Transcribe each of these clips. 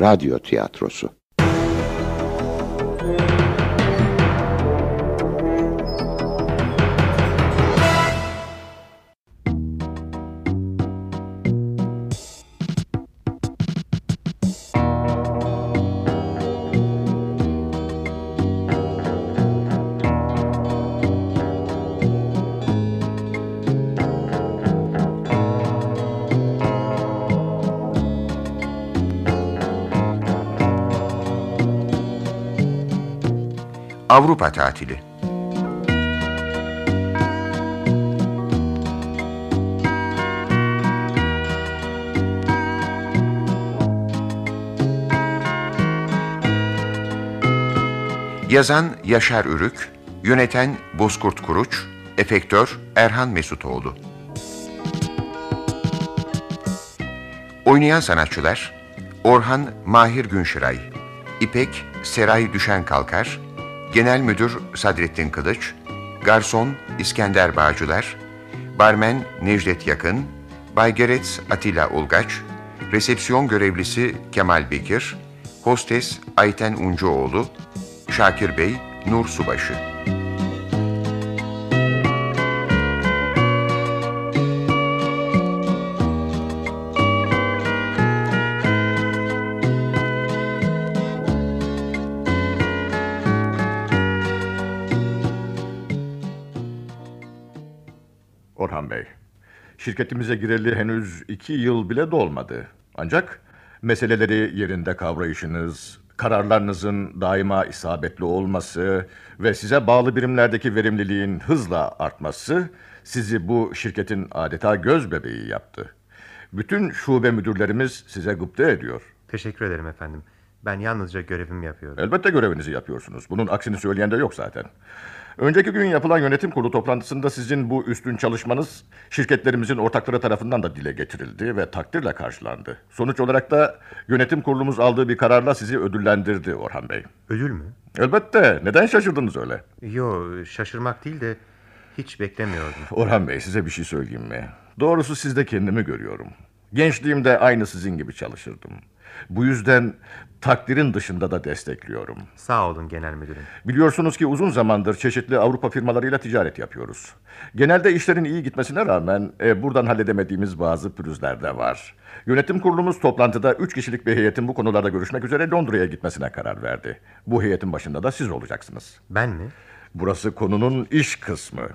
radyo tiyatrosu. Avrupa tatili. Yazan Yaşar Ürük, yöneten Bozkurt Kuruç, efektör Erhan Mesutoğlu. Oynayan sanatçılar Orhan Mahir Günşiray, İpek Seray Düşen Kalkar, Genel Müdür Sadrettin Kılıç, Garson İskender Bağcılar, Barmen Necdet Yakın, Baygeret Atilla Ulgaç, Resepsiyon Görevlisi Kemal Bekir, Hostes Ayten Uncuoğlu, Şakir Bey Nur Subaşı. Şirketimize gireli henüz iki yıl bile dolmadı. Ancak meseleleri yerinde kavrayışınız, kararlarınızın daima isabetli olması ve size bağlı birimlerdeki verimliliğin hızla artması sizi bu şirketin adeta göz bebeği yaptı. Bütün şube müdürlerimiz size gıpta ediyor. Teşekkür ederim efendim. Ben yalnızca görevimi yapıyorum. Elbette görevinizi yapıyorsunuz. Bunun aksini söyleyen de yok zaten. Önceki gün yapılan yönetim kurulu toplantısında sizin bu üstün çalışmanız şirketlerimizin ortakları tarafından da dile getirildi ve takdirle karşılandı. Sonuç olarak da yönetim kurulumuz aldığı bir kararla sizi ödüllendirdi Orhan Bey. Ödül mü? Elbette. Neden şaşırdınız öyle? Yo, şaşırmak değil de hiç beklemiyordum. Orhan Bey size bir şey söyleyeyim mi? Doğrusu sizde kendimi görüyorum. Gençliğimde aynı sizin gibi çalışırdım. Bu yüzden takdirin dışında da destekliyorum. Sağ olun genel müdürüm. Biliyorsunuz ki uzun zamandır çeşitli Avrupa firmalarıyla ticaret yapıyoruz. Genelde işlerin iyi gitmesine rağmen e, buradan halledemediğimiz bazı pürüzler de var. Yönetim kurulumuz toplantıda üç kişilik bir heyetin bu konularda görüşmek üzere Londra'ya gitmesine karar verdi. Bu heyetin başında da siz olacaksınız. Ben mi? Burası konunun iş kısmı.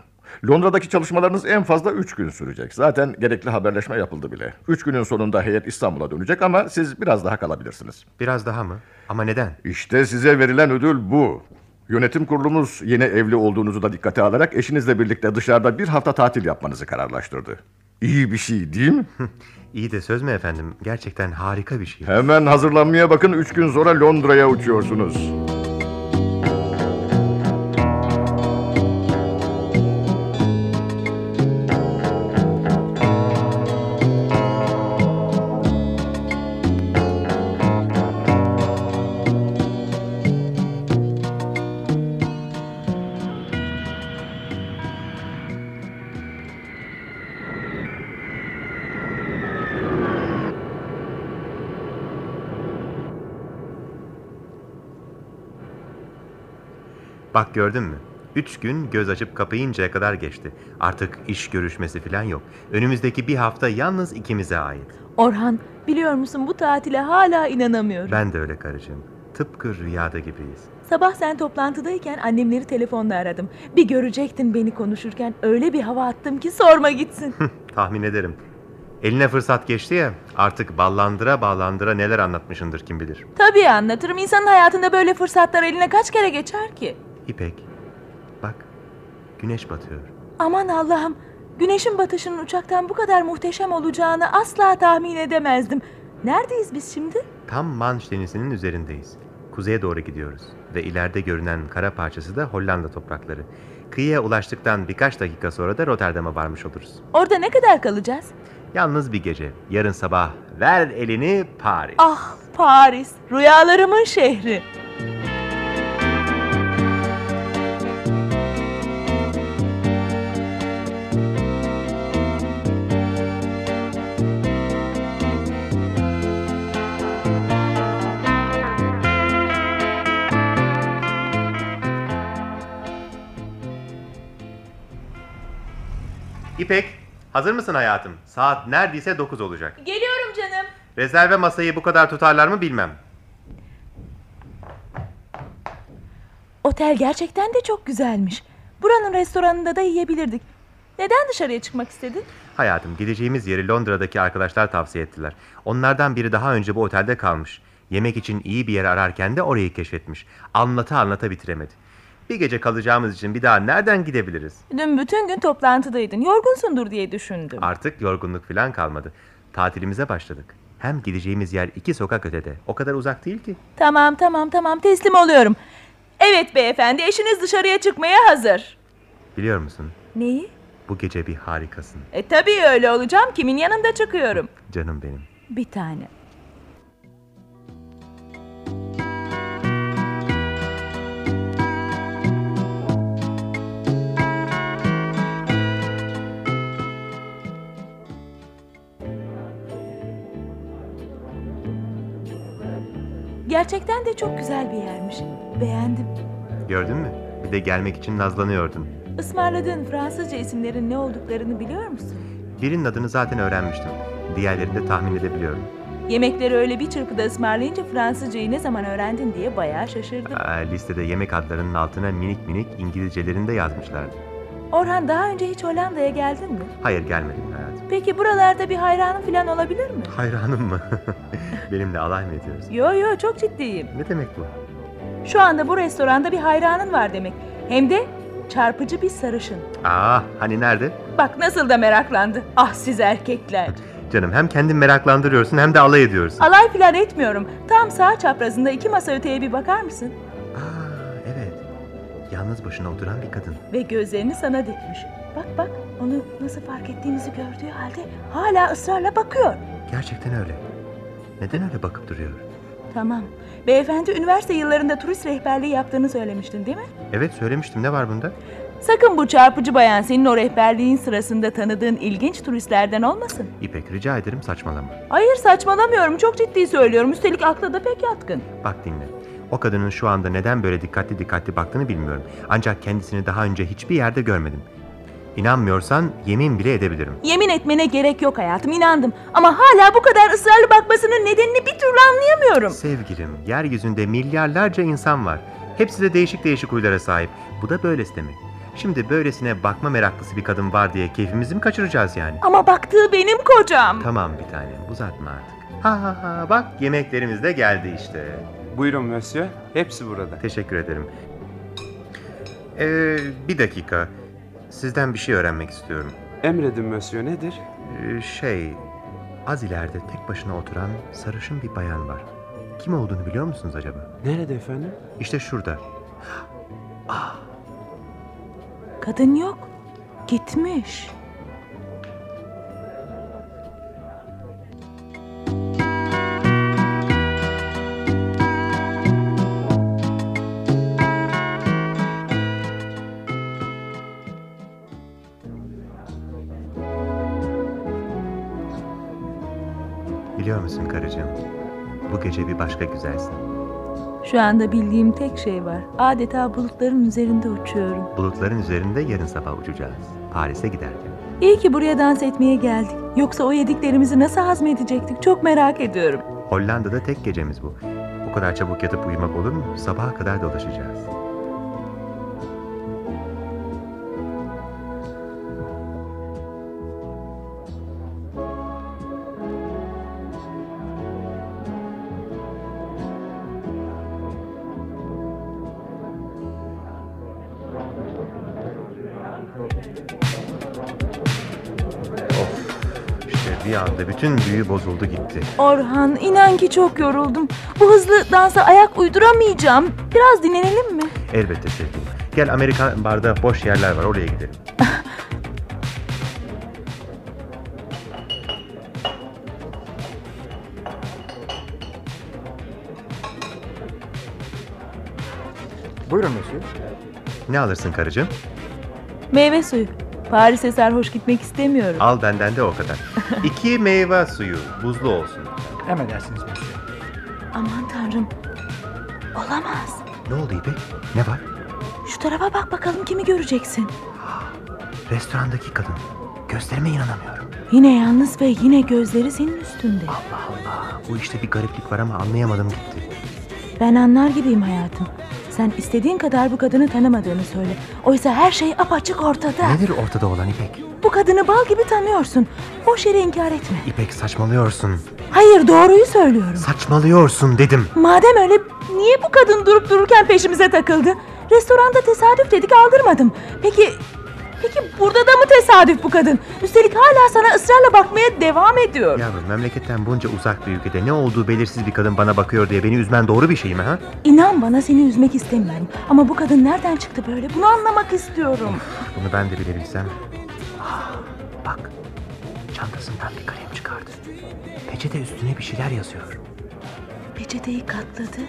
Londra'daki çalışmalarınız en fazla üç gün sürecek. Zaten gerekli haberleşme yapıldı bile. Üç günün sonunda heyet İstanbul'a dönecek ama siz biraz daha kalabilirsiniz. Biraz daha mı? Ama neden? İşte size verilen ödül bu. Yönetim kurulumuz yeni evli olduğunuzu da dikkate alarak eşinizle birlikte dışarıda bir hafta tatil yapmanızı kararlaştırdı. İyi bir şey değil mi? İyi de söz mü efendim? Gerçekten harika bir şey. Hemen hazırlanmaya bakın. Üç gün sonra Londra'ya uçuyorsunuz. Bak gördün mü? Üç gün göz açıp kapayıncaya kadar geçti. Artık iş görüşmesi falan yok. Önümüzdeki bir hafta yalnız ikimize ait. Orhan, biliyor musun bu tatile hala inanamıyorum. Ben de öyle karıcığım. Tıpkı rüyada gibiyiz. Sabah sen toplantıdayken annemleri telefonla aradım. Bir görecektin beni konuşurken öyle bir hava attım ki sorma gitsin. Tahmin ederim. Eline fırsat geçti ya artık ballandıra ballandıra neler anlatmışındır kim bilir. Tabii anlatırım. İnsanın hayatında böyle fırsatlar eline kaç kere geçer ki? İpek bak güneş batıyor. Aman Allah'ım. Güneşin batışının uçaktan bu kadar muhteşem olacağını asla tahmin edemezdim. Neredeyiz biz şimdi? Tam Manş denizinin üzerindeyiz. Kuzeye doğru gidiyoruz ve ileride görünen kara parçası da Hollanda toprakları. Kıyıya ulaştıktan birkaç dakika sonra da Rotterdam'a varmış oluruz. Orada ne kadar kalacağız? Yalnız bir gece. Yarın sabah ver elini Paris. Ah Paris, rüyalarımın şehri. Hazır mısın hayatım? Saat neredeyse 9 olacak. Geliyorum canım. Rezerve masayı bu kadar tutarlar mı bilmem. Otel gerçekten de çok güzelmiş. Buranın restoranında da yiyebilirdik. Neden dışarıya çıkmak istedin? Hayatım, gideceğimiz yeri Londra'daki arkadaşlar tavsiye ettiler. Onlardan biri daha önce bu otelde kalmış. Yemek için iyi bir yer ararken de orayı keşfetmiş. Anlata anlata bitiremedi. Bir gece kalacağımız için bir daha nereden gidebiliriz? Dün bütün gün toplantıdaydın. Yorgunsundur diye düşündüm. Artık yorgunluk falan kalmadı. Tatilimize başladık. Hem gideceğimiz yer iki sokak ötede. O kadar uzak değil ki. Tamam tamam tamam teslim oluyorum. Evet beyefendi eşiniz dışarıya çıkmaya hazır. Biliyor musun? Neyi? Bu gece bir harikasın. E tabii öyle olacağım. Kimin yanında çıkıyorum? Canım benim. Bir tane. Gerçekten de çok güzel bir yermiş. Beğendim. Gördün mü? Bir de gelmek için nazlanıyordun. Ismarladığın Fransızca isimlerin ne olduklarını biliyor musun? Birinin adını zaten öğrenmiştim. Diğerlerini de tahmin edebiliyorum. Yemekleri öyle bir çırpıda ısmarlayınca Fransızcayı ne zaman öğrendin diye bayağı şaşırdım. Aa, listede yemek adlarının altına minik minik İngilizcelerini de yazmışlardı. Orhan daha önce hiç Hollanda'ya geldin mi? Hayır gelmedim. Peki buralarda bir hayranın falan olabilir mi? Hayranım mı? Benimle alay mı ediyorsun? Yo yo çok ciddiyim. Ne demek bu? Şu anda bu restoranda bir hayranın var demek. Hem de çarpıcı bir sarışın. Aa, hani nerede? Bak nasıl da meraklandı. Ah siz erkekler. Canım hem kendin meraklandırıyorsun hem de alay ediyorsun. Alay filan etmiyorum. Tam sağ çaprazında iki masa öteye bir bakar mısın? Aa, evet. Yalnız başına oturan bir kadın. Ve gözlerini sana dikmiş. Bak bak onu nasıl fark ettiğimizi gördüğü halde hala ısrarla bakıyor. Gerçekten öyle. Neden öyle bakıp duruyor? Tamam. Beyefendi üniversite yıllarında turist rehberliği yaptığını söylemiştin değil mi? Evet söylemiştim ne var bunda? Sakın bu çarpıcı bayan senin o rehberliğin sırasında tanıdığın ilginç turistlerden olmasın. İpek rica ederim saçmalama. Hayır saçmalamıyorum çok ciddi söylüyorum. Üstelik akla da pek yatkın. Bak dinle. O kadının şu anda neden böyle dikkatli dikkatli baktığını bilmiyorum. Ancak kendisini daha önce hiçbir yerde görmedim. İnanmıyorsan yemin bile edebilirim. Yemin etmene gerek yok hayatım inandım. Ama hala bu kadar ısrarlı bakmasının nedenini bir türlü anlayamıyorum. Sevgilim, yeryüzünde milyarlarca insan var. Hepsi de değişik değişik huylara sahip. Bu da böylesi demek. Şimdi böylesine bakma meraklısı bir kadın var diye keyfimizi mi kaçıracağız yani? Ama baktığı benim kocam. Tamam bir tanem uzatma artık. Ha ha ha bak yemeklerimiz de geldi işte. Buyurun Monsieur. Hepsi burada. Teşekkür ederim. Ee, bir dakika. Sizden bir şey öğrenmek istiyorum. Emredin Monsieur nedir? Ee, şey, az ileride tek başına oturan sarışın bir bayan var. Kim olduğunu biliyor musunuz acaba? Nerede efendim? İşte şurada. Kadın yok. Gitmiş. Karıcığım? Bu gece bir başka güzelsin. Şu anda bildiğim tek şey var. Adeta bulutların üzerinde uçuyorum. Bulutların üzerinde yarın sabah uçacağız. Paris'e giderken. İyi ki buraya dans etmeye geldik. Yoksa o yediklerimizi nasıl hazmedecektik? Çok merak ediyorum. Hollanda'da tek gecemiz bu. Bu kadar çabuk yatıp uyumak olur mu? Sabaha kadar dolaşacağız. Bütün büyü bozuldu gitti. Orhan inan ki çok yoruldum. Bu hızlı dansa ayak uyduramayacağım. Biraz dinlenelim mi? Elbette sevgilim. Gel Amerikan barda boş yerler var oraya gidelim. Buyurun Monsieur. Ne alırsın karıcığım? Meyve suyu. Paris'e sarhoş gitmek istemiyorum. Al benden de o kadar. İki meyve suyu, buzlu olsun. Emredersiniz Monsieur. Aman tanrım. Olamaz. Ne oldu İpek? Ne var? Şu tarafa bak bakalım kimi göreceksin. Restorandaki kadın. Gözlerime inanamıyorum. Yine yalnız ve yine gözleri senin üstünde. Allah Allah. Bu işte bir gariplik var ama anlayamadım gitti. Ben anlar gibiyim hayatım. Sen istediğin kadar bu kadını tanımadığını söyle. Oysa her şey apaçık ortada. Nedir ortada olan İpek? Bu kadını bal gibi tanıyorsun. Boş yere inkar etme. İpek saçmalıyorsun. Hayır doğruyu söylüyorum. Saçmalıyorsun dedim. Madem öyle niye bu kadın durup dururken peşimize takıldı? Restoranda tesadüf dedik aldırmadım. Peki peki burada da mı tesadüf bu kadın? Üstelik hala sana ısrarla bakmaya devam ediyor. Yavrum memleketten bunca uzak bir ülkede ne olduğu belirsiz bir kadın bana bakıyor diye beni üzmen doğru bir şey mi ha? İnan bana seni üzmek istemiyorum. Ama bu kadın nereden çıktı böyle? Bunu anlamak istiyorum. Bunu ben de bilebilsem. Ah, bak çantasından bir kalem çıkardı. Peçete üstüne bir şeyler yazıyor. Peçeteyi katladı.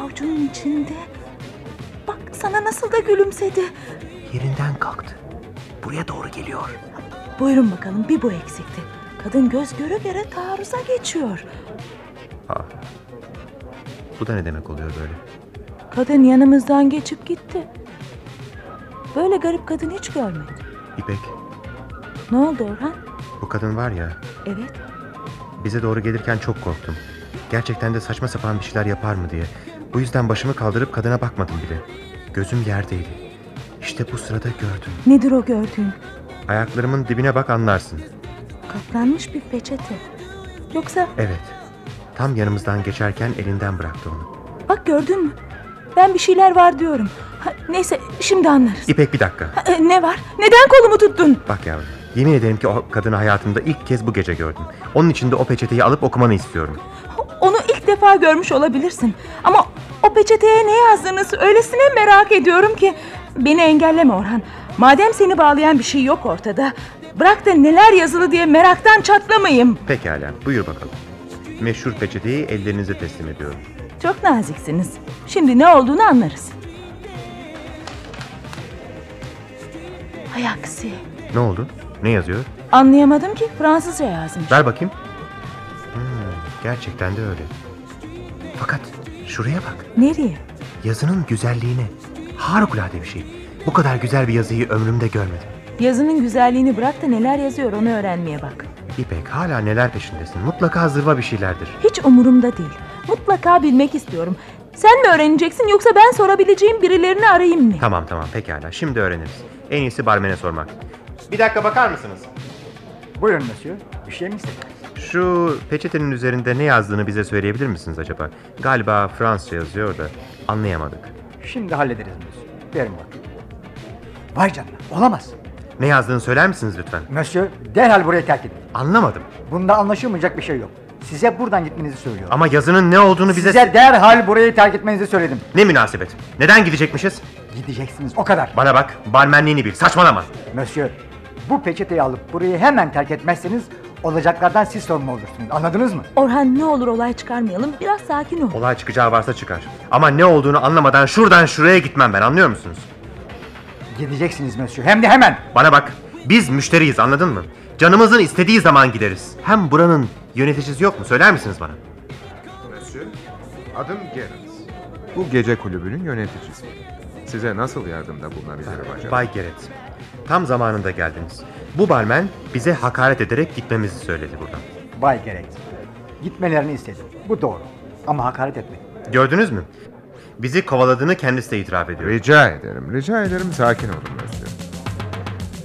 Avucunun içinde. Bak sana nasıl da gülümsedi. Yerinden kalktı. Buraya doğru geliyor. Buyurun bakalım bir bu eksikti. Kadın göz göre göre taarruza geçiyor. Aa, bu da ne demek oluyor böyle? Kadın yanımızdan geçip gitti. Böyle garip kadın hiç görmedim. İpek Ne oldu Orhan? bu kadın var ya Evet. bize doğru gelirken çok korktum. Gerçekten de saçma sapan bir şeyler yapar mı diye. Bu yüzden başımı kaldırıp kadına bakmadım bile. Gözüm yerdeydi. İşte bu sırada gördüm. Nedir o gördüğün? Ayaklarımın dibine bak anlarsın. Katlanmış bir peçete. Yoksa Evet. Tam yanımızdan geçerken elinden bıraktı onu. bak gördün mü? Ben bir şeyler var diyorum. Ha, neyse şimdi anlarız. İpek bir dakika. Ha, e, ne var? Neden kolumu tuttun? Bak yavrum. Yemin ederim ki o kadını hayatımda ilk kez bu gece gördüm. Onun için de o peçeteyi alıp okumanı istiyorum. Onu ilk defa görmüş olabilirsin. Ama o peçeteye ne yazdığını öylesine merak ediyorum ki. Beni engelleme Orhan. Madem seni bağlayan bir şey yok ortada. Bırak da neler yazılı diye meraktan çatlamayayım. Pekala buyur bakalım. Meşhur peçeteyi ellerinize teslim ediyorum. Çok naziksiniz. Şimdi ne olduğunu anlarız. Hay aksi. Ne oldu? Ne yazıyor? Anlayamadım ki Fransızca yazmış. Ver bakayım. Hmm, gerçekten de öyle. Fakat şuraya bak. Nereye? Yazının güzelliğine. Harikulade bir şey. Bu kadar güzel bir yazıyı ömrümde görmedim. Yazının güzelliğini bırak da neler yazıyor onu öğrenmeye bak. İpek hala neler peşindesin? Mutlaka zırva bir şeylerdir. Hiç umurumda değil. Mutlaka bilmek istiyorum. Sen mi öğreneceksin yoksa ben sorabileceğim birilerini arayayım mı? Tamam tamam pekala şimdi öğreniriz. En iyisi barmene sormak. Bir dakika bakar mısınız? Buyurun Monsieur. Bir şey mi istediniz? Şu peçetenin üzerinde ne yazdığını bize söyleyebilir misiniz acaba? Galiba Fransızca yazıyor da anlayamadık. Şimdi hallederiz Monsieur. Verin bakayım. Vay canına. Olamaz. Ne yazdığını söyler misiniz lütfen? Monsieur derhal burayı terk edin. Anlamadım. Bunda anlaşılmayacak bir şey yok. Size buradan gitmenizi söylüyorum. Ama yazının ne olduğunu bize... Size derhal burayı terk etmenizi söyledim. Ne münasebet? Neden gidecekmişiz? Gideceksiniz o kadar. Bana bak, barmenliğini bil. Saçmalama. Monsieur bu peçeteyi alıp burayı hemen terk etmezseniz olacaklardan siz sorumlu olursunuz. Anladınız mı? Orhan ne olur olay çıkarmayalım. Biraz sakin ol. Olay çıkacağı varsa çıkar. Ama ne olduğunu anlamadan şuradan şuraya gitmem ben anlıyor musunuz? Gideceksiniz Monsieur. Hem de hemen. Bana bak, biz müşteriyiz anladın mı? Canımızın istediği zaman gideriz. Hem buranın yöneticisi yok mu? Söyler misiniz bana? Monsieur, adım Gerrit. Bu gece kulübünün yöneticisi. Size nasıl yardımda bulunabilirim acaba? Bay Geret. Tam zamanında geldiniz. Bu barmen bize hakaret ederek gitmemizi söyledi buradan. Bay Gerek. Gitmelerini istedim. Bu doğru. Ama hakaret etmeyin. Gördünüz mü? Bizi kovaladığını kendisi de itiraf ediyor. Rica ederim, rica ederim sakin olun Monsieur.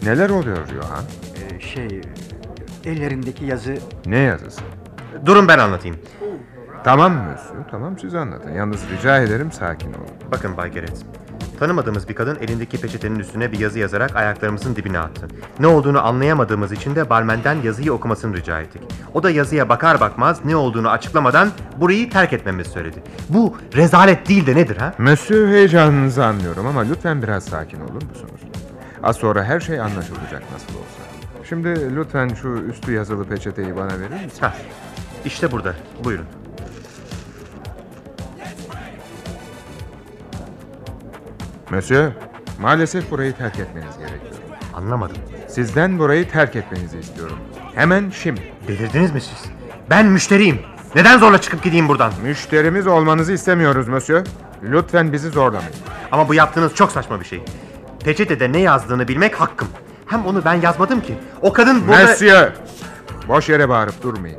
Neler oluyor Johan? Ee, şey... Ellerindeki yazı... Ne yazısı? Durun ben anlatayım. Tamam Monsieur, tamam siz anlatın. Yalnız rica ederim sakin olun. Bakın Bay Geret. Tanımadığımız bir kadın elindeki peçetenin üstüne bir yazı yazarak ayaklarımızın dibine attı. Ne olduğunu anlayamadığımız için de barmenden yazıyı okumasını rica ettik. O da yazıya bakar bakmaz ne olduğunu açıklamadan burayı terk etmemizi söyledi. Bu rezalet değil de nedir ha? Monsieur heyecanınızı anlıyorum ama lütfen biraz sakin olur musunuz? Az sonra her şey anlaşılacak nasıl olsa. Şimdi lütfen şu üstü yazılı peçeteyi bana verir misiniz? Hah, işte burada. Buyurun. Monsieur, maalesef burayı terk etmeniz gerekiyor. Anlamadım. Sizden burayı terk etmenizi istiyorum. Hemen şimdi. Delirdiniz mi siz? Ben müşteriyim. Neden zorla çıkıp gideyim buradan? Müşterimiz olmanızı istemiyoruz Monsieur. Lütfen bizi zorlamayın. Ama bu yaptığınız çok saçma bir şey. Peçetede ne yazdığını bilmek hakkım. Hem onu ben yazmadım ki. O kadın burada... Monsieur! Boş yere bağırıp durmayın.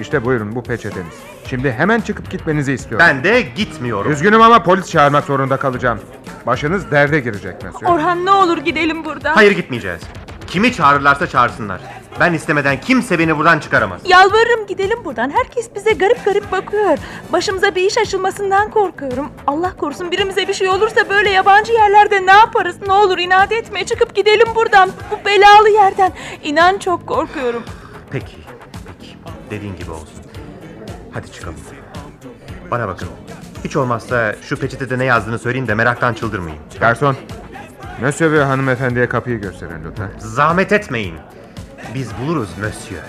İşte buyurun bu peçeteniz. Şimdi hemen çıkıp gitmenizi istiyorum. Ben de gitmiyorum. Üzgünüm ama polis çağırmak zorunda kalacağım. Başınız derde girecek Monsieur. Orhan ne olur gidelim buradan. Hayır gitmeyeceğiz. Kimi çağırırlarsa çağırsınlar. Ben istemeden kimse beni buradan çıkaramaz. Yalvarırım gidelim buradan. Herkes bize garip garip bakıyor. Başımıza bir iş açılmasından korkuyorum. Allah korusun birimize bir şey olursa böyle yabancı yerlerde ne yaparız? Ne olur inat etme çıkıp gidelim buradan. Bu belalı yerden. İnan çok korkuyorum. Peki, peki. Dediğin gibi olsun. Hadi çıkalım. Bana bakın. Hiç olmazsa şu peçetede ne yazdığını söyleyeyim de meraktan çıldırmayın. Garson, Monsieur ve hanımefendiye kapıyı gösterin lütfen. Zahmet etmeyin. Biz buluruz Monsieur.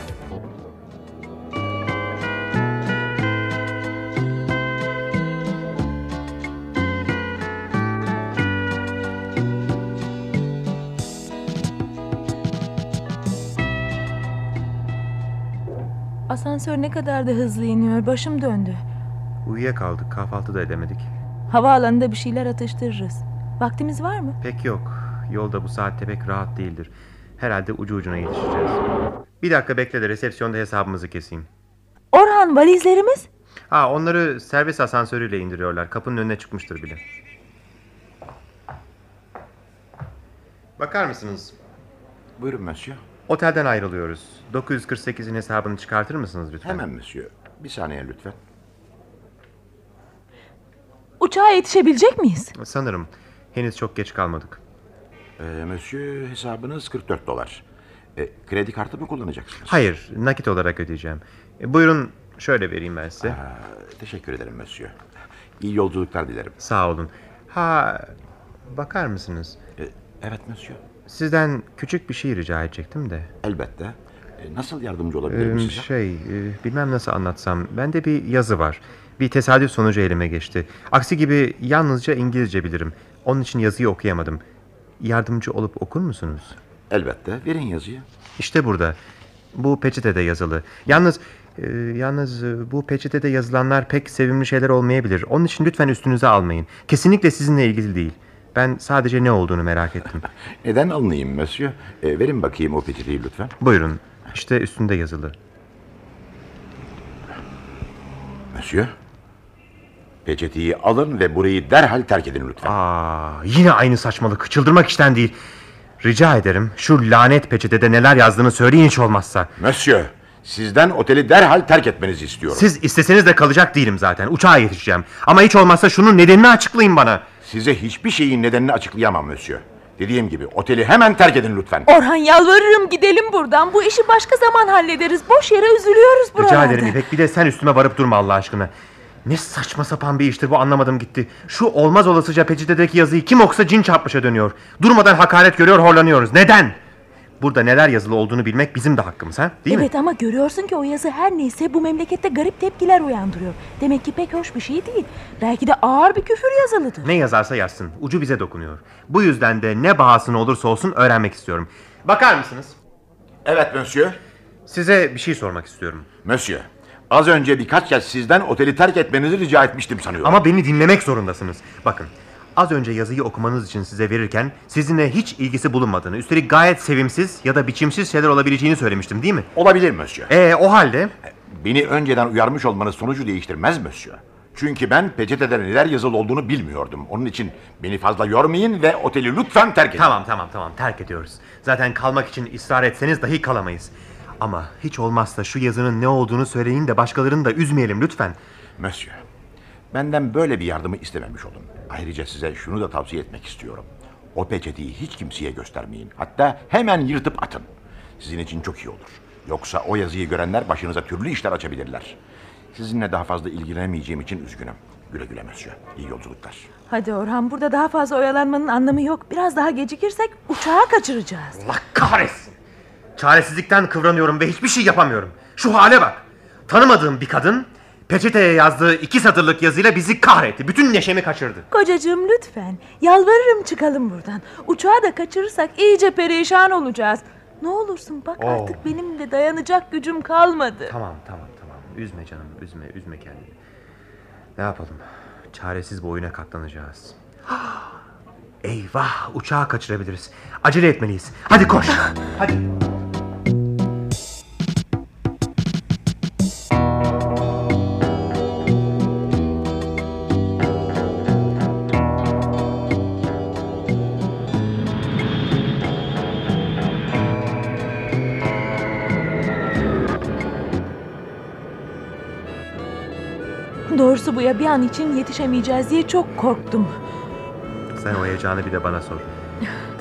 Asansör ne kadar da hızlı iniyor. Başım döndü. Uyuyakaldık, kahvaltı da edemedik. Havaalanında bir şeyler atıştırırız. Vaktimiz var mı? Pek yok. Yolda bu saatte pek rahat değildir. Herhalde ucu ucuna yetişeceğiz. Bir dakika bekle de resepsiyonda hesabımızı keseyim. Orhan valizlerimiz? Ha onları servis asansörüyle indiriyorlar. Kapının önüne çıkmıştır bile. Bakar mısınız? Buyurun monsieur. Otelden ayrılıyoruz. 948'in hesabını çıkartır mısınız lütfen? Hemen monsieur. Bir saniye lütfen. Uçağa yetişebilecek miyiz? Sanırım. Henüz çok geç kalmadık. Ee, monsieur hesabınız 44 dolar. Ee, kredi kartı mı kullanacaksınız? Hayır, nakit olarak ödeyeceğim. E, buyurun şöyle vereyim ben size. Aa, teşekkür ederim monsieur. İyi yolculuklar dilerim. Sağ olun. Ha, bakar mısınız? Ee, evet monsieur. Sizden küçük bir şey rica edecektim de. Elbette. Ee, nasıl yardımcı olabilirim Ee, size? şey, e, bilmem nasıl anlatsam. Bende bir yazı var. Bir tesadüf sonucu elime geçti. Aksi gibi yalnızca İngilizce bilirim. Onun için yazıyı okuyamadım. Yardımcı olup okur musunuz? Elbette. Verin yazıyı. İşte burada. Bu peçetede yazılı. Yalnız e, yalnız e, bu peçetede yazılanlar pek sevimli şeyler olmayabilir. Onun için lütfen üstünüze almayın. Kesinlikle sizinle ilgili değil. Ben sadece ne olduğunu merak ettim. Neden alınayım monsieur? Ee, verin bakayım o peçeteyi lütfen. Buyurun. İşte üstünde yazılı. Monsieur. Peçeteyi alın ve burayı derhal terk edin lütfen. Aa, yine aynı saçmalık. Çıldırmak işten değil. Rica ederim şu lanet peçetede neler yazdığını söyleyin hiç olmazsa. Monsieur, sizden oteli derhal terk etmenizi istiyorum. Siz isteseniz de kalacak değilim zaten. Uçağa yetişeceğim. Ama hiç olmazsa şunun nedenini açıklayın bana. Size hiçbir şeyin nedenini açıklayamam monsieur. Dediğim gibi oteli hemen terk edin lütfen. Orhan yalvarırım gidelim buradan. Bu işi başka zaman hallederiz. Boş yere üzülüyoruz buralarda. Rica ederim İpek bir de sen üstüme varıp durma Allah aşkına. Ne saçma sapan bir iştir bu anlamadım gitti. Şu olmaz olasıca peçetedeki yazıyı kim okusa cin çarpmışa dönüyor. Durmadan hakaret görüyor horlanıyoruz. Neden? Burada neler yazılı olduğunu bilmek bizim de hakkımız ha? Değil mi? evet ama görüyorsun ki o yazı her neyse bu memlekette garip tepkiler uyandırıyor. Demek ki pek hoş bir şey değil. Belki de ağır bir küfür yazılıdır. Ne yazarsa yazsın. Ucu bize dokunuyor. Bu yüzden de ne bahasına olursa olsun öğrenmek istiyorum. Bakar mısınız? Evet monsieur. Size bir şey sormak istiyorum. Monsieur, az önce birkaç kez sizden oteli terk etmenizi rica etmiştim sanıyorum. Ama beni dinlemek zorundasınız. Bakın. Az önce yazıyı okumanız için size verirken sizinle hiç ilgisi bulunmadığını, üstelik gayet sevimsiz ya da biçimsiz şeyler olabileceğini söylemiştim değil mi? Olabilir monsieur. Ee o halde Beni önceden uyarmış olmanız sonucu değiştirmez monsieur. Çünkü ben peçetede neler yazılı olduğunu bilmiyordum. Onun için beni fazla yormayın ve oteli lütfen terk edin. Tamam tamam tamam terk ediyoruz. Zaten kalmak için ısrar etseniz dahi kalamayız. Ama hiç olmazsa şu yazının ne olduğunu söyleyin de başkalarını da üzmeyelim lütfen. Monsieur, benden böyle bir yardımı istememiş olun. Ayrıca size şunu da tavsiye etmek istiyorum. O peçeteyi hiç kimseye göstermeyin. Hatta hemen yırtıp atın. Sizin için çok iyi olur. Yoksa o yazıyı görenler başınıza türlü işler açabilirler. Sizinle daha fazla ilgilenemeyeceğim için üzgünüm. Güle güle Monsieur. İyi yolculuklar. Hadi Orhan burada daha fazla oyalanmanın anlamı yok. Biraz daha gecikirsek uçağı kaçıracağız. Allah kahretsin. Çaresizlikten kıvranıyorum ve hiçbir şey yapamıyorum. Şu hale bak. Tanımadığım bir kadın peçeteye yazdığı iki satırlık yazıyla bizi kahretti. Bütün neşemi kaçırdı. Kocacığım lütfen. Yalvarırım çıkalım buradan. Uçağı da kaçırırsak iyice perişan olacağız. Ne olursun bak artık benim de dayanacak gücüm kalmadı. Tamam tamam tamam. Üzme canım üzme üzme kendini. Ne yapalım? Çaresiz bu oyuna katlanacağız. Eyvah uçağı kaçırabiliriz. Acele etmeliyiz. Hadi koş. Hadi. Buya bir an için yetişemeyeceğiz diye çok korktum. Sen o heyecanı bir de bana sor.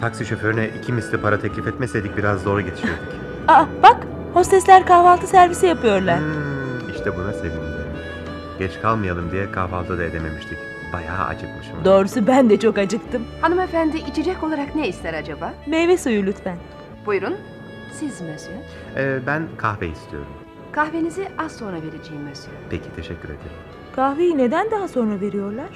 Taksi şoförüne iki misli para teklif etmeseydik biraz zor geçirirdik. Aa bak hostesler kahvaltı servisi yapıyorlar. Hmm, işte buna sevindim. Geç kalmayalım diye kahvaltı da edememiştik. Bayağı acıkmışım. Doğrusu ben de çok acıktım. Hanımefendi içecek olarak ne ister acaba? Meyve suyu lütfen. Buyurun. Siz Monsieur. Ee, ben kahve istiyorum. Kahvenizi az sonra vereceğim Monsieur. Peki teşekkür ederim. Kahveyi neden daha sonra veriyorlar?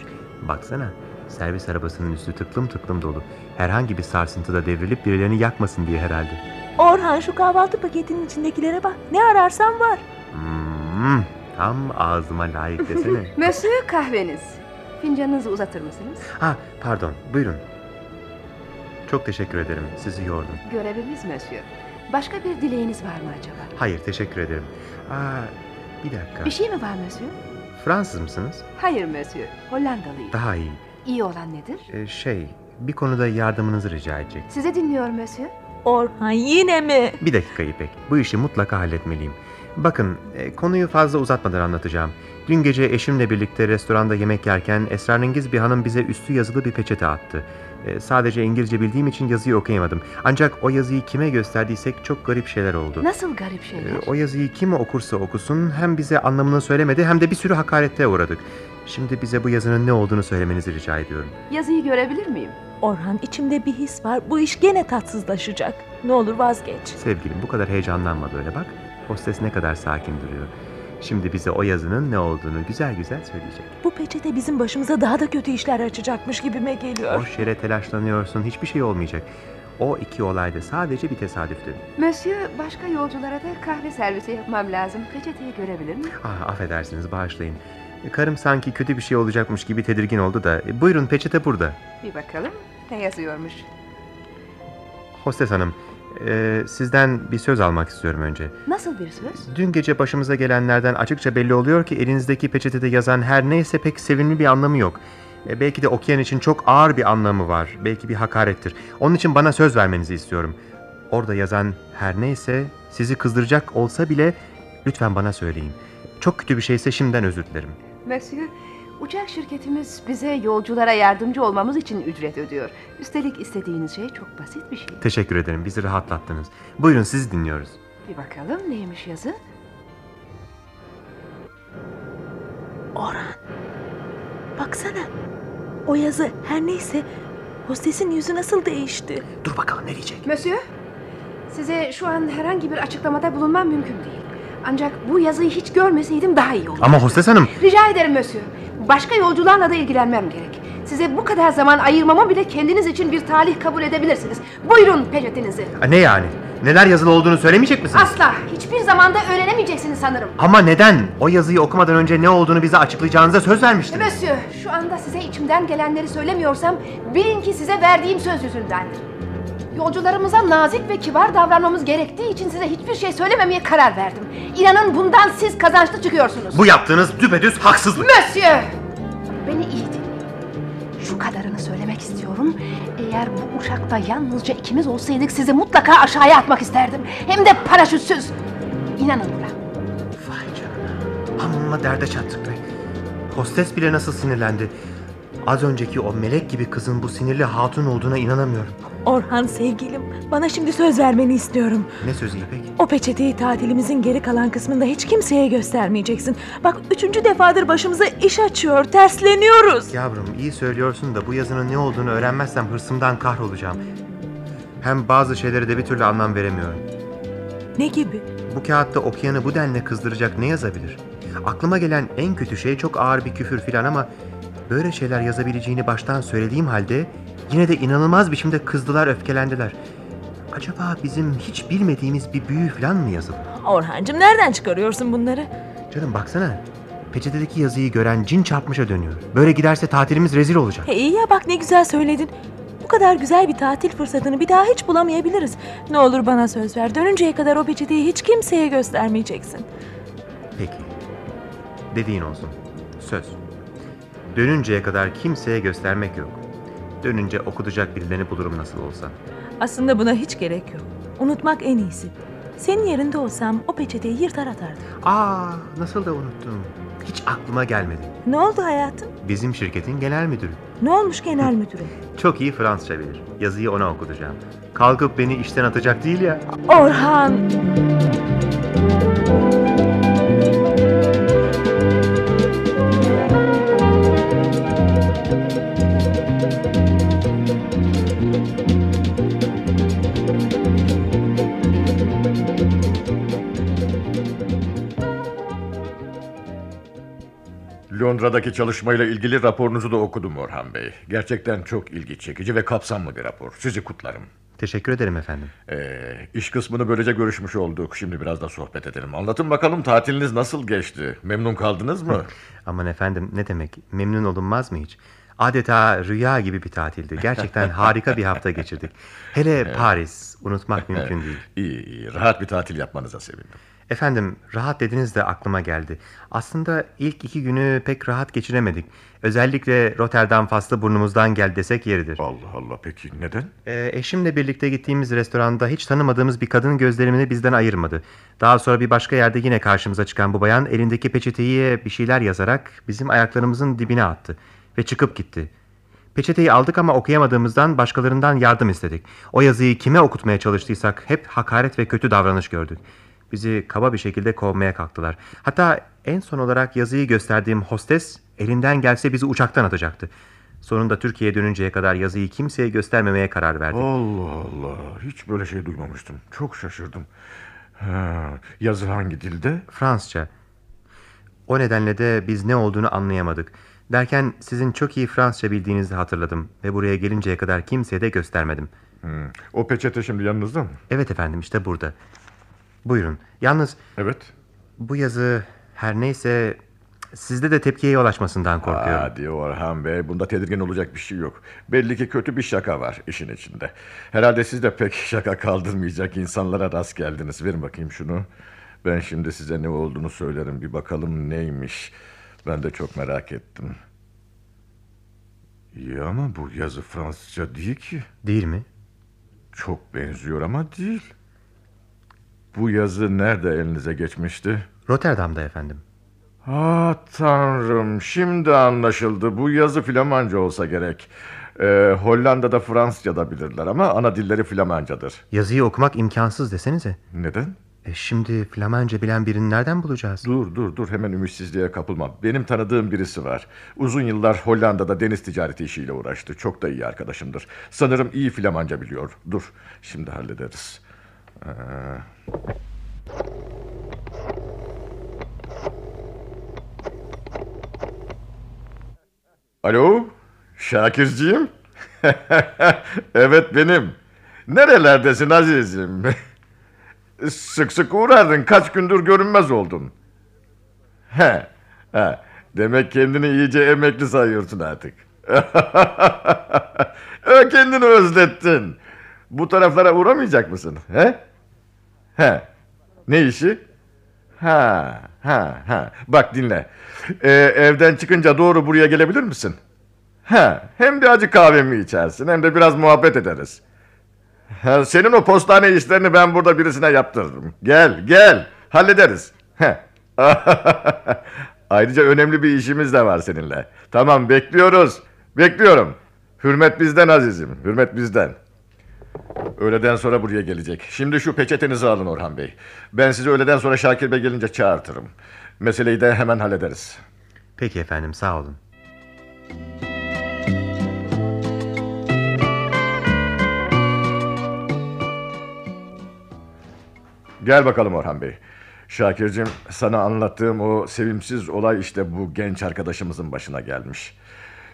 Baksana servis arabasının üstü tıklım tıklım dolu. Herhangi bir sarsıntıda devrilip birilerini yakmasın diye herhalde. Orhan şu kahvaltı paketinin içindekilere bak. Ne ararsan var. Hmm, tam ağzıma layık desene. Monsieur kahveniz. Fincanınızı uzatır mısınız? ha pardon buyurun. Çok teşekkür ederim. Sizi yordum. Görevimiz Monsieur. Başka bir dileğiniz var mı acaba? Hayır teşekkür ederim. Aa, bir dakika. Bir şey mi var Monsieur? Fransız mısınız? Hayır Monsieur. Hollandalıyım. Daha iyi. İyi olan nedir? Ee, şey bir konuda yardımınızı rica edecek. Size dinliyorum Monsieur. Orhan yine mi? Bir dakika İpek. Bu işi mutlaka halletmeliyim. Bakın e, konuyu fazla uzatmadan anlatacağım. Dün gece eşimle birlikte restoranda yemek yerken esrarengiz bir hanım bize üstü yazılı bir peçete attı. E, sadece İngilizce bildiğim için yazıyı okuyamadım. Ancak o yazıyı kime gösterdiysek çok garip şeyler oldu. Nasıl garip E, şeyler? o yazıyı kim okursa okusun hem bize anlamını söylemedi hem de bir sürü hakarette uğradık. Şimdi bize bu yazının ne olduğunu söylemenizi rica ediyorum. Yazıyı görebilir miyim? Orhan içimde bir his var. Bu iş gene tatsızlaşacak. Ne olur vazgeç. Sevgilim bu kadar heyecanlanma böyle bak. Hostes ne kadar sakin duruyor. Şimdi bize o yazının ne olduğunu güzel güzel söyleyecek. Bu peçete bizim başımıza daha da kötü işler açacakmış gibime geliyor. Boş yere telaşlanıyorsun. Hiçbir şey olmayacak. O iki olay da sadece bir tesadüftü. Monsieur başka yolculara da kahve servisi yapmam lazım. Peçeteyi görebilir miyim? Ah, affedersiniz bağışlayın. Karım sanki kötü bir şey olacakmış gibi tedirgin oldu da. Buyurun peçete burada. Bir bakalım ne yazıyormuş. Hostes hanım, e, sizden bir söz almak istiyorum önce. Nasıl bir söz? Dün gece başımıza gelenlerden açıkça belli oluyor ki elinizdeki peçetede yazan her neyse pek sevimli bir anlamı yok. E, belki de okuyan için çok ağır bir anlamı var. Belki bir hakarettir. Onun için bana söz vermenizi istiyorum. Orada yazan her neyse sizi kızdıracak olsa bile lütfen bana söyleyin. Çok kötü bir şeyse şimdiden özür dilerim. Monsieur, uçak şirketimiz bize yolculara yardımcı olmamız için ücret ödüyor. Üstelik istediğiniz şey çok basit bir şey. Teşekkür ederim. Bizi rahatlattınız. Buyurun sizi dinliyoruz. Bir bakalım neymiş yazı? Orhan. Baksana. O yazı her neyse hostesin yüzü nasıl değişti. Dur bakalım ne diyecek? Monsieur, size şu an herhangi bir açıklamada bulunmam mümkün değil. Ancak bu yazıyı hiç görmeseydim daha iyi olurdu. Ama hostes hanım. Rica ederim Monsieur. Başka yolcularla da ilgilenmem gerek. Size bu kadar zaman ayırmama bile kendiniz için bir talih kabul edebilirsiniz. Buyurun peçetenizi. Ne yani? Neler yazılı olduğunu söylemeyecek misiniz? Asla. Hiçbir zamanda öğrenemeyeceksiniz sanırım. Ama neden? O yazıyı okumadan önce ne olduğunu bize açıklayacağınıza söz vermiştiniz. Monsieur, şu anda size içimden gelenleri söylemiyorsam bilin ki size verdiğim söz yüzündendir. Yolcularımıza nazik ve kibar davranmamız gerektiği için size hiçbir şey söylememeye karar verdim. İnanın bundan siz kazançlı çıkıyorsunuz. Bu yaptığınız düpedüz haksızlık. Monsieur! Beni iyi dinleyin. Şu kadarını söylemek istiyorum. Eğer bu uçakta yalnızca ikimiz olsaydık sizi mutlaka aşağıya atmak isterdim. Hem de paraşütsüz. İnanın buna. Vay canına. Amma derde çattık be. Hostes bile nasıl sinirlendi. Az önceki o melek gibi kızın bu sinirli hatun olduğuna inanamıyorum. Orhan sevgilim bana şimdi söz vermeni istiyorum. Ne sözü İpek? O peçeteyi tatilimizin geri kalan kısmında hiç kimseye göstermeyeceksin. Bak üçüncü defadır başımıza iş açıyor, tersleniyoruz. Yavrum iyi söylüyorsun da bu yazının ne olduğunu öğrenmezsem hırsımdan kahrolacağım. Hem bazı şeylere de bir türlü anlam veremiyorum. Ne gibi? Bu kağıtta okuyanı bu denle kızdıracak ne yazabilir? Aklıma gelen en kötü şey çok ağır bir küfür filan ama böyle şeyler yazabileceğini baştan söylediğim halde yine de inanılmaz biçimde kızdılar, öfkelendiler. Acaba bizim hiç bilmediğimiz bir büyü filan mı yazılı? Orhancığım nereden çıkarıyorsun bunları? Canım baksana. Peçetedeki yazıyı gören cin çarpmışa dönüyor. Böyle giderse tatilimiz rezil olacak. He, iyi ya bak ne güzel söyledin. kadar güzel bir tatil fırsatını bir daha hiç bulamayabiliriz. Ne olur bana söz ver. Dönünceye kadar o peçeteyi hiç kimseye göstermeyeceksin. Peki. Dediğin olsun. Söz. Dönünceye kadar kimseye göstermek yok. Dönünce okutacak birilerini bulurum nasıl olsa. Aslında buna hiç gerek yok. Unutmak en iyisi. Senin yerinde olsam o peçeteyi yırtar atardım. Aa, nasıl da unuttum. Hiç aklıma gelmedi. Ne oldu hayatım? Bizim şirketin genel müdürü. Ne olmuş genel müdüre? Çok iyi Fransızca bilir. Yazıyı ona okutacağım. Kalkıp beni işten atacak değil ya. Orhan! Londra'daki çalışmayla ilgili raporunuzu da okudum Orhan Bey. Gerçekten çok ilgi çekici ve kapsamlı bir rapor. Sizi kutlarım. Teşekkür ederim efendim. Ee, iş kısmını böylece görüşmüş olduk. Şimdi biraz da sohbet edelim. Anlatın bakalım tatiliniz nasıl geçti? Memnun kaldınız mı? Aman efendim ne demek memnun olunmaz mı hiç? Adeta rüya gibi bir tatildi. Gerçekten harika bir hafta geçirdik. Hele Paris unutmak mümkün değil. iyi iyi. Rahat bir tatil yapmanıza sevindim. Efendim rahat dediniz de aklıma geldi. Aslında ilk iki günü pek rahat geçiremedik. Özellikle Rotterdam faslı burnumuzdan gel desek yeridir. Allah Allah peki neden? Ee, eşimle birlikte gittiğimiz restoranda hiç tanımadığımız bir kadın gözlerini bizden ayırmadı. Daha sonra bir başka yerde yine karşımıza çıkan bu bayan elindeki peçeteyi bir şeyler yazarak bizim ayaklarımızın dibine attı ve çıkıp gitti. Peçeteyi aldık ama okuyamadığımızdan başkalarından yardım istedik. O yazıyı kime okutmaya çalıştıysak hep hakaret ve kötü davranış gördük. Bizi kaba bir şekilde kovmaya kalktılar. Hatta en son olarak yazıyı gösterdiğim hostes elinden gelse bizi uçaktan atacaktı. Sonunda Türkiye'ye dönünceye kadar yazıyı kimseye göstermemeye karar verdik. Allah Allah. Hiç böyle şey duymamıştım. Çok şaşırdım. Ha, yazı hangi dilde? Fransızca. O nedenle de biz ne olduğunu anlayamadık. Derken sizin çok iyi Fransızca bildiğinizi hatırladım ve buraya gelinceye kadar kimseye de göstermedim. Hmm. O peçete şimdi yanınızda mı? Evet efendim işte burada. Buyurun. Yalnız Evet. bu yazı her neyse sizde de tepkiye yol açmasından korkuyorum. Hadi Orhan Bey bunda tedirgin olacak bir şey yok. Belli ki kötü bir şaka var işin içinde. Herhalde siz de pek şaka kaldırmayacak insanlara rast geldiniz. Verin bakayım şunu. Ben şimdi size ne olduğunu söylerim. Bir bakalım neymiş. Ben de çok merak ettim. İyi ama bu yazı Fransızca değil ki. Değil mi? Çok benziyor ama değil. Bu yazı nerede elinize geçmişti? Rotterdam'da efendim. Ah tanrım şimdi anlaşıldı. Bu yazı Flamanca olsa gerek. Ee, Hollanda'da Fransızca da bilirler ama ana dilleri Flamancadır. Yazıyı okumak imkansız desenize. Neden? E şimdi Flamanca bilen birini nereden bulacağız? Dur dur dur hemen ümitsizliğe kapılma. Benim tanıdığım birisi var. Uzun yıllar Hollanda'da deniz ticareti işiyle uğraştı. Çok da iyi arkadaşımdır. Sanırım iyi Flamanca biliyor. Dur şimdi hallederiz. Ee... Alo, Şakirciğim? evet benim. Nerelerdesin azizim? sık sık uğrardın, kaç gündür görünmez oldun. He, he. Demek kendini iyice emekli sayıyorsun artık. Kendini özlettin. Bu taraflara uğramayacak mısın? He? He. Ne işi? Ha, ha, ha. Bak dinle. Ee, evden çıkınca doğru buraya gelebilir misin? Ha, hem bir acı kahvemi içersin hem de biraz muhabbet ederiz. Ha, senin o postane işlerini ben burada birisine yaptırırım. Gel, gel. Hallederiz. Ayrıca önemli bir işimiz de var seninle. Tamam, bekliyoruz. Bekliyorum. Hürmet bizden azizim. Hürmet bizden. Öğleden sonra buraya gelecek. Şimdi şu peçetenizi alın Orhan Bey. Ben sizi öğleden sonra Şakir Bey gelince çağırtırım. Meseleyi de hemen hallederiz. Peki efendim sağ olun. Gel bakalım Orhan Bey. Şakir'cim sana anlattığım o sevimsiz olay işte bu genç arkadaşımızın başına gelmiş.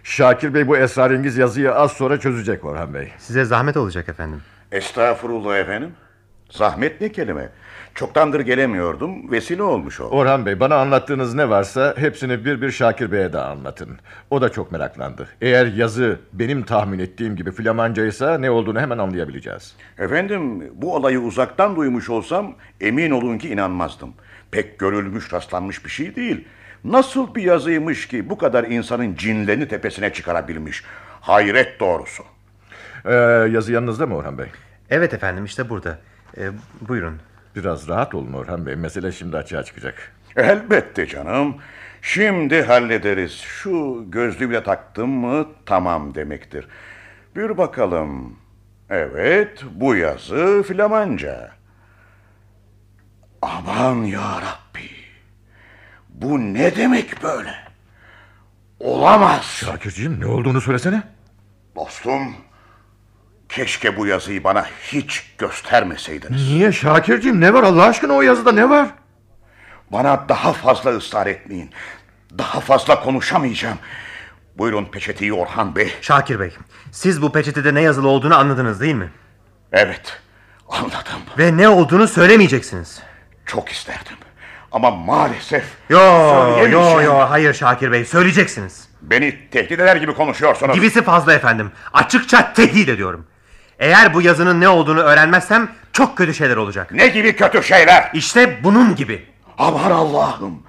Şakir Bey bu esrarengiz yazıyı az sonra çözecek Orhan Bey. Size zahmet olacak efendim. Estağfurullah efendim. Zahmet ne kelime. Çoktandır gelemiyordum. Vesile olmuş o. Orhan Bey bana anlattığınız ne varsa hepsini bir bir Şakir Bey'e de anlatın. O da çok meraklandı. Eğer yazı benim tahmin ettiğim gibi Flamancaysa ne olduğunu hemen anlayabileceğiz. Efendim bu olayı uzaktan duymuş olsam emin olun ki inanmazdım. Pek görülmüş rastlanmış bir şey değil. Nasıl bir yazıymış ki bu kadar insanın cinlerini tepesine çıkarabilmiş. Hayret doğrusu. Ee, yazı yanınızda mı Orhan Bey? Evet efendim işte burada. Ee, buyurun. Biraz rahat olun Orhan Bey. Mesele şimdi açığa çıkacak. Elbette canım. Şimdi hallederiz. Şu gözlüğü bile taktım mı tamam demektir. Bir bakalım. Evet bu yazı Flamanca. Aman ya Rabbi. Bu ne demek böyle? Olamaz. Şakirciğim ne olduğunu söylesene. Dostum, keşke bu yazıyı bana hiç göstermeseydiniz. Niye Şakirciğim ne var Allah aşkına o yazıda ne var? Bana daha fazla ısrar etmeyin. Daha fazla konuşamayacağım. Buyurun peçeteyi Orhan Bey. Şakir Bey, siz bu peçetede ne yazılı olduğunu anladınız değil mi? Evet, anladım. Ve ne olduğunu söylemeyeceksiniz. Çok isterdim. Ama maalesef Yo yo yo hayır Şakir Bey söyleyeceksiniz. Beni tehdit eder gibi konuşuyorsunuz. Gibisi fazla efendim. Açıkça tehdit ediyorum. Eğer bu yazının ne olduğunu öğrenmezsem çok kötü şeyler olacak. Ne gibi kötü şeyler? İşte bunun gibi. Aman Allah'ım.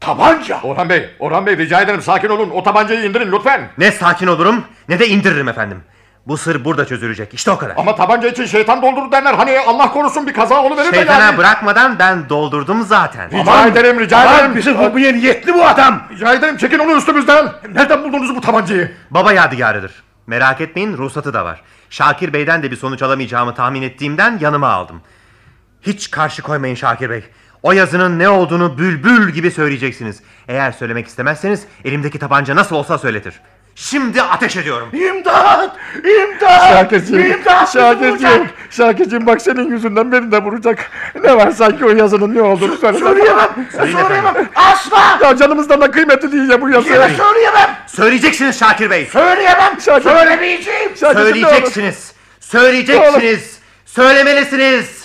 Tabanca. Orhan Bey, Orhan Bey rica ederim sakin olun. O tabancayı indirin lütfen. Ne sakin olurum ne de indiririm efendim. Bu sır burada çözülecek. İşte o kadar. Ama tabanca için şeytan doldurur derler. Hani Allah korusun bir kaza oluverir de Şeytana yani. bırakmadan ben doldurdum zaten. Rica ederim, rica Aman ederim. bizi vurmaya niyetli bu adam. Rica ederim çekin onu üstümüzden. Nereden buldunuz bu tabancayı? Baba yadigarıdır. Merak etmeyin ruhsatı da var. Şakir Bey'den de bir sonuç alamayacağımı tahmin ettiğimden yanıma aldım. Hiç karşı koymayın Şakir Bey. O yazının ne olduğunu bülbül gibi söyleyeceksiniz. Eğer söylemek istemezseniz elimdeki tabanca nasıl olsa söyletir. Şimdi ateş ediyorum. İmdat! İmdat! Şakirciğim, İmdat! vuracak! Şakirciğim bak senin yüzünden beni de vuracak. Ne var sanki o yazının ne olduğunu söyle. Söyleyemem. Söyleyemem. Asla. Ya canımızdan da kıymetli değil ya bu yazı. Yine söyleyemem. Söyleyeceksiniz Şakir Bey. Söyleyemem. Şakir- Söylemeyeceğim. Ne olur. Söyleyeceksiniz. Söyleyeceksiniz. Söylemelisiniz.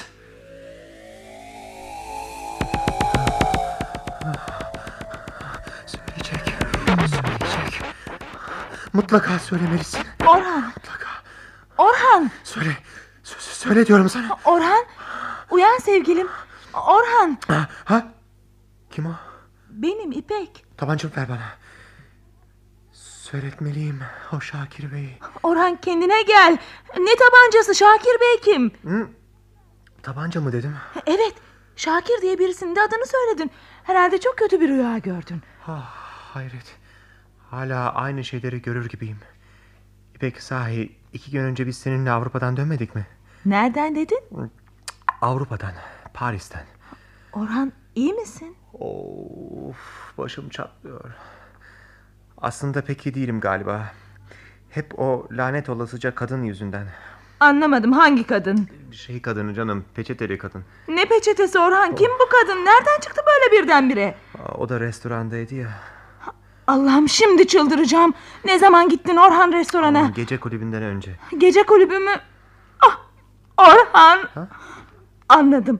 Mutlaka söylemelisin. Orhan. Orhan. Söyle. Sö- söyle diyorum sana. Orhan. Uyan sevgilim. Orhan. Ha? Kim o? Benim İpek. Tabancamı ver bana. Söyletmeliyim o Şakir Bey'i. Orhan kendine gel. Ne tabancası Şakir Bey kim? Tabanca mı dedim? Evet. Şakir diye birisinin de adını söyledin. Herhalde çok kötü bir rüya gördün. Ah, hayret. Hala aynı şeyleri görür gibiyim. İpek sahi iki gün önce biz seninle Avrupa'dan dönmedik mi? Nereden dedin? Avrupa'dan, Paris'ten. Orhan iyi misin? Of, başım çatlıyor. Aslında pek iyi değilim galiba. Hep o lanet olasıca kadın yüzünden. Anlamadım hangi kadın? Şey kadını canım, peçeteli kadın. Ne peçetesi Orhan? Kim bu kadın? Nereden çıktı böyle birdenbire? O da restorandaydı ya. Allah'ım şimdi çıldıracağım. Ne zaman gittin Orhan restorana? Gece kulübünden önce. Gece kulübü mü? Ah, Orhan. Anladım.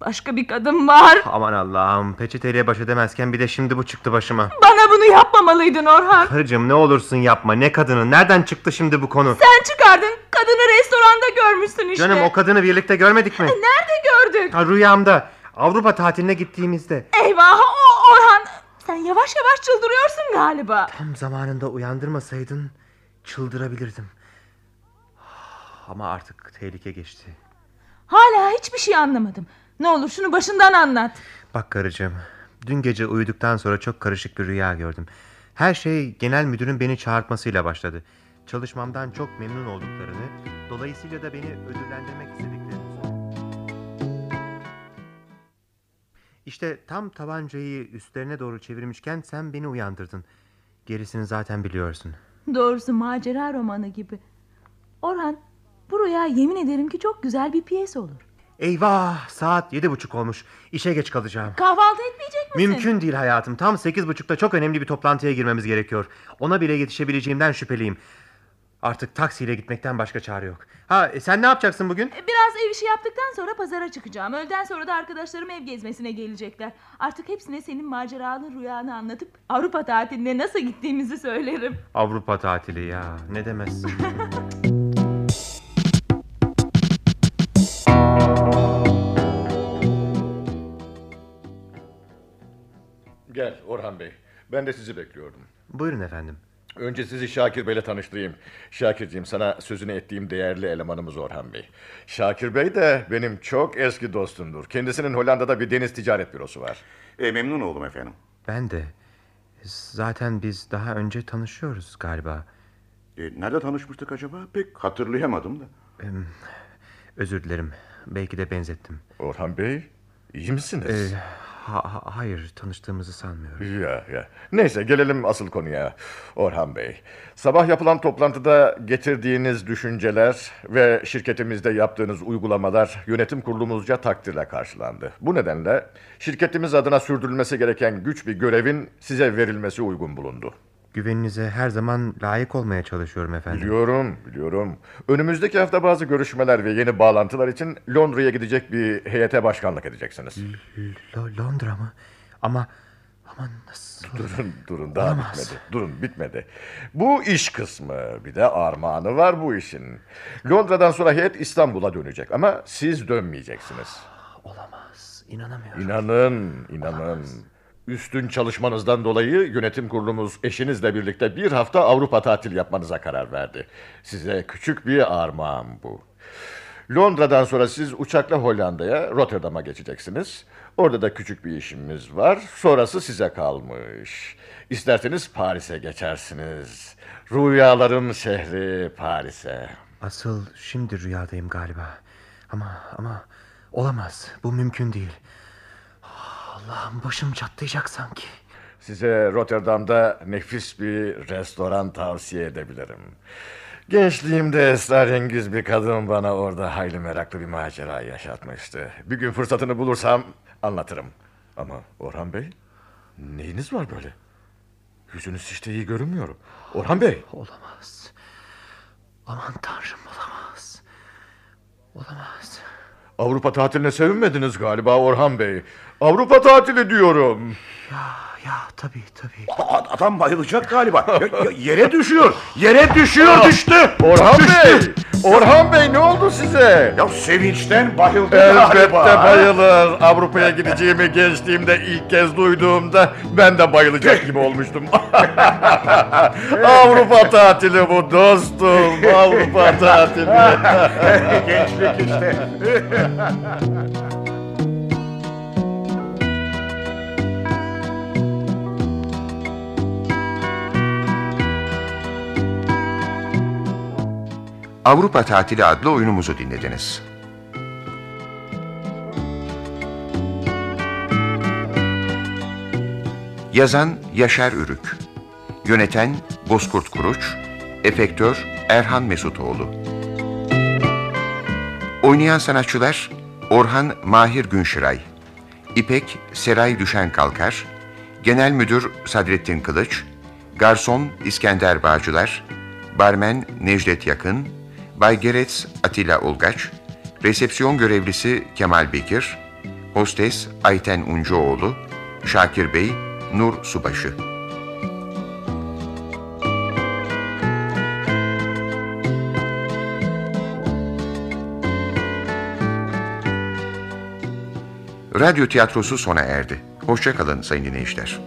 Başka bir kadın var. Aman Allah'ım peçeteyle baş edemezken bir de şimdi bu çıktı başıma. Bana bunu yapmamalıydın Orhan. Karıcığım ne olursun yapma ne kadını nereden çıktı şimdi bu konu? Sen çıkardın. Kadını restoranda görmüşsün işte. Canım o kadını birlikte görmedik mi? Nerede gördük? Ha, rüyamda Avrupa tatiline gittiğimizde. Eyvah o Orhan. Sen yavaş yavaş çıldırıyorsun galiba. Tam zamanında uyandırmasaydın çıldırabilirdim. Ama artık tehlike geçti. Hala hiçbir şey anlamadım. Ne olur şunu başından anlat. Bak karıcığım dün gece uyuduktan sonra çok karışık bir rüya gördüm. Her şey genel müdürün beni çağırtmasıyla başladı. Çalışmamdan çok memnun olduklarını, dolayısıyla da beni ödüllendirmek istediklerini İşte tam tabancayı üstlerine doğru çevirmişken sen beni uyandırdın. Gerisini zaten biliyorsun. Doğrusu macera romanı gibi. Orhan bu rüya yemin ederim ki çok güzel bir piyes olur. Eyvah saat yedi buçuk olmuş. İşe geç kalacağım. Kahvaltı etmeyecek misin? Mümkün değil hayatım. Tam sekiz buçukta çok önemli bir toplantıya girmemiz gerekiyor. Ona bile yetişebileceğimden şüpheliyim. Artık taksiyle gitmekten başka çare yok. Ha e, sen ne yapacaksın bugün? Biraz ev işi yaptıktan sonra pazara çıkacağım. Öğleden sonra da arkadaşlarım ev gezmesine gelecekler. Artık hepsine senin maceralı rüyanı anlatıp Avrupa tatiline nasıl gittiğimizi söylerim. Avrupa tatili ya ne demezsin. Gel Orhan Bey. Ben de sizi bekliyordum. Buyurun efendim. Önce sizi Şakir Bey'le tanıştırayım. Şakirciğim sana sözünü ettiğim değerli elemanımız Orhan Bey. Şakir Bey de benim çok eski dostumdur. Kendisinin Hollanda'da bir deniz ticaret bürosu var. E, memnun oldum efendim. Ben de. Zaten biz daha önce tanışıyoruz galiba. E, nerede tanışmıştık acaba? Pek hatırlayamadım da. Özür dilerim. Belki de benzettim. Orhan Bey, iyi misiniz? Ee, ha- ha- hayır tanıştığımızı sanmıyorum. Ya ya. Neyse gelelim asıl konuya. Orhan Bey, sabah yapılan toplantıda getirdiğiniz düşünceler ve şirketimizde yaptığınız uygulamalar yönetim kurulumuzca takdirle karşılandı. Bu nedenle şirketimiz adına sürdürülmesi gereken güç bir görevin size verilmesi uygun bulundu. Güveninize her zaman layık olmaya çalışıyorum efendim. Biliyorum, biliyorum. Önümüzdeki hafta bazı görüşmeler ve yeni bağlantılar için Londra'ya gidecek bir heyete başkanlık edeceksiniz. Lo- Londra mı? Ama ama nasıl? Durun, durun daha Olamaz. bitmedi. Durun, bitmedi. Bu iş kısmı, bir de armağanı var bu işin. Londra'dan sonra heyet İstanbul'a dönecek ama siz dönmeyeceksiniz. Olamaz. İnanamıyorum. İnanın, inanın. Üstün çalışmanızdan dolayı yönetim kurulumuz eşinizle birlikte bir hafta Avrupa tatil yapmanıza karar verdi. Size küçük bir armağan bu. Londra'dan sonra siz uçakla Hollanda'ya, Rotterdam'a geçeceksiniz. Orada da küçük bir işimiz var. Sonrası size kalmış. İsterseniz Paris'e geçersiniz. Rüyaların şehri Paris'e. Asıl şimdi rüyadayım galiba. Ama ama olamaz. Bu mümkün değil. Allah'ım başım çatlayacak sanki. Size Rotterdam'da nefis bir restoran tavsiye edebilirim. Gençliğimde esrarengiz bir kadın bana orada hayli meraklı bir macera yaşatmıştı. Bir gün fırsatını bulursam anlatırım. Ama Orhan Bey, neyiniz var böyle? Yüzünüz hiç de iyi görünmüyor. Orhan Bey, Olamaz. Aman tanrım olamaz. Olamaz. Avrupa tatiline sevinmediniz galiba Orhan Bey. Avrupa tatili diyorum. Ya ya tabii tabii. A- adam bayılacak galiba. Ya- ya- yere düşüyor. Yere düşüyor düştü. Orhan Bey, Orhan Bey ne oldu size? Ya sevinçten bayıldı Elbette galiba. bayılır. Avrupa'ya gideceğimi gençliğimde ilk kez duyduğumda ben de bayılacak gibi olmuştum. Avrupa tatili bu dostum. Avrupa tatili. Gençlik işte. Avrupa Tatili adlı oyunumuzu dinlediniz. Yazan Yaşar Ürük. Yöneten Bozkurt Kuruç. Efektör Erhan Mesutoğlu. Oynayan sanatçılar Orhan Mahir Günşiray İpek Seray Düşen Kalkar Genel Müdür Sadrettin Kılıç Garson İskender Bağcılar Barmen Necdet Yakın Bay Gerets Atilla Ulgaç Resepsiyon görevlisi Kemal Bekir Hostes Ayten Uncuoğlu Şakir Bey Nur Subaşı Radyo tiyatrosu sona erdi. Hoşça kalın sayın dinleyiciler.